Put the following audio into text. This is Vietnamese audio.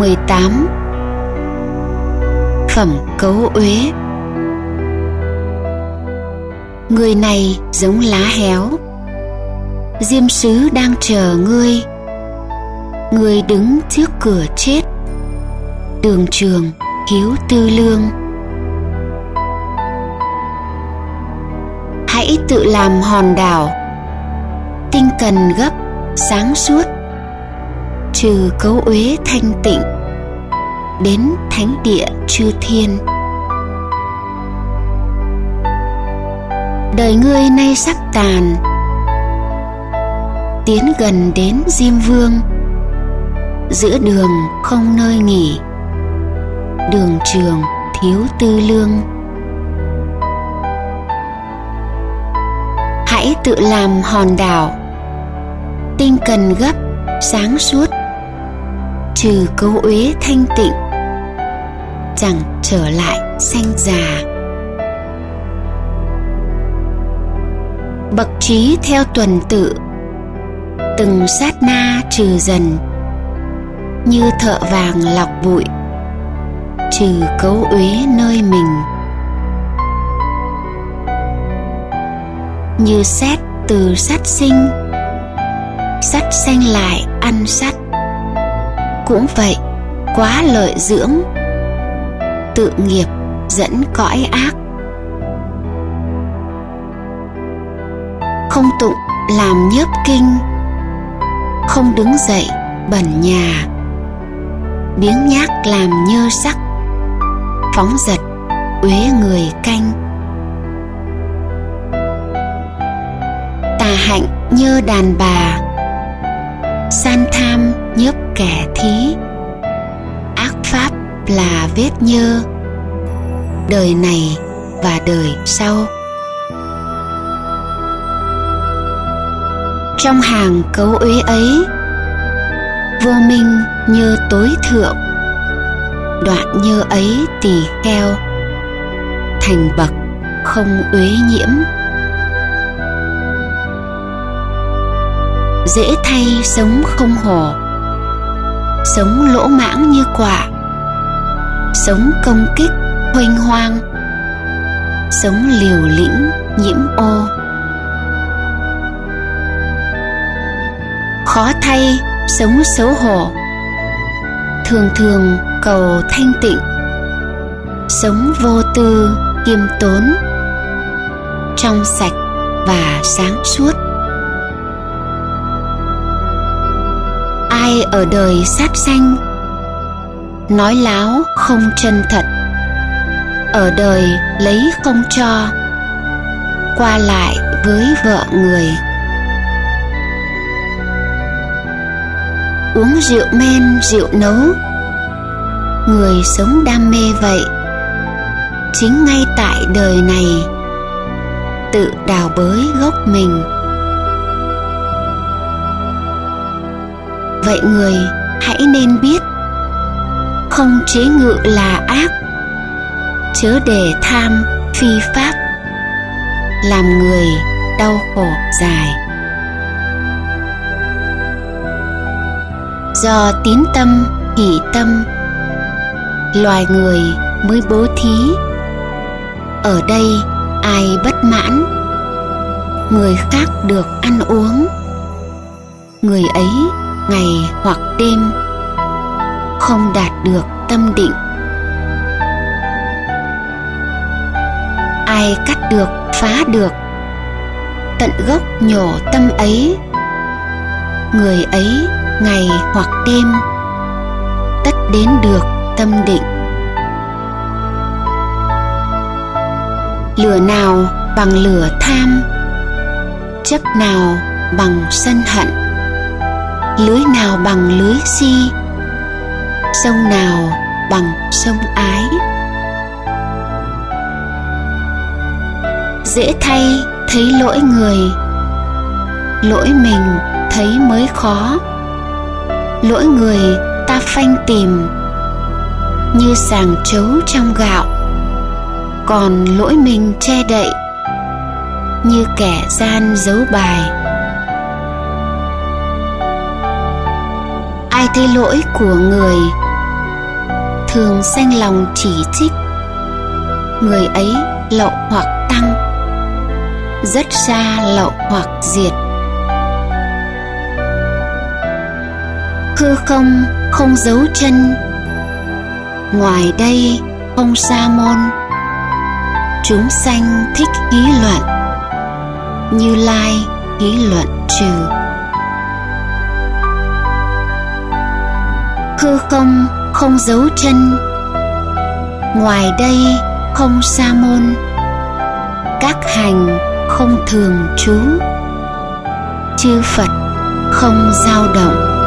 18 Phẩm cấu uế. Người này giống lá héo. Diêm sứ đang chờ ngươi. Ngươi đứng trước cửa chết. Đường trường hiếu tư lương. Hãy tự làm hòn đảo. Tinh cần gấp, sáng suốt. Trừ cấu uế thanh tịnh đến thánh địa chư thiên. Đời ngươi nay sắp tàn. Tiến gần đến diêm vương. Giữa đường không nơi nghỉ. Đường trường thiếu tư lương. Hãy tự làm hòn đảo. Tinh cần gấp, sáng suốt. Trừ cấu uế thanh tịnh chẳng trở lại xanh già. Bậc trí theo tuần tự, từng sát na trừ dần, như thợ vàng lọc bụi, trừ cấu uế nơi mình. Như xét từ sát sinh, sắt xanh lại ăn sắt. Cũng vậy, quá lợi dưỡng tự nghiệp, dẫn cõi ác. Không tụng, làm nhớp kinh. Không đứng dậy, bẩn nhà. Biếng nhác làm nhơ sắc. Phóng giật uế người canh. Tà hạnh nhơ đàn bà. San tham nhớp kẻ thí. Ác pháp là vết nhơ. Đời này và đời sau. Trong hàng cấu uế ấy, vô minh như tối thượng. Đoạn nhơ ấy tỳ kheo, thành bậc không uế nhiễm. Dễ thay sống không hổ, sống lỗ mãng như quả sống công kích, hoành hoang. Sống liều lĩnh, nhiễm ô. Khó thay, sống xấu hổ. Thường thường cầu thanh tịnh. Sống vô tư, kiêm tốn. Trong sạch và sáng suốt. Ai ở đời sát sanh nói láo không chân thật. Ở đời lấy không cho, qua lại với vợ người. Uống rượu men, rượu nấu. Người sống đam mê vậy, chính ngay tại đời này, tự đào bới gốc mình. Vậy người, hãy nên biết không chế ngự là ác. Chớ để tham phi pháp, làm người đau khổ dài. Do tín tâm, hỷ tâm, loài người mới bố thí. Ở đây ai bất mãn, người khác được ăn uống. Người ấy ngày hoặc đêm không đạt được tâm định. Ai cắt được, phá được, tận gốc nhổ tâm ấy, người ấy ngày hoặc đêm, tất đến được tâm định. Lửa nào bằng lửa tham chấp nào bằng sân hận, lưới nào bằng lưới si sông nào bằng sông ái. Dễ thay thấy lỗi người, lỗi mình thấy mới khó. Lỗi người ta phanh tìm, như sàng trấu trong gạo. Còn lỗi mình che đậy, như kẻ gian giấu bài. Ai thấy lỗi của người thường xen lòng chỉ trích. Người ấy lậu hoặc tăng, rất xa lậu hoặc diệt. Hư không không giấu chân. Ngoài đây không sa môn chúng sanh thích ý luận, như lai ý luận trừ. Hư không không dấu chân. Ngoài đây không sa môn, các hành không thường trú. Chư phật không dao động.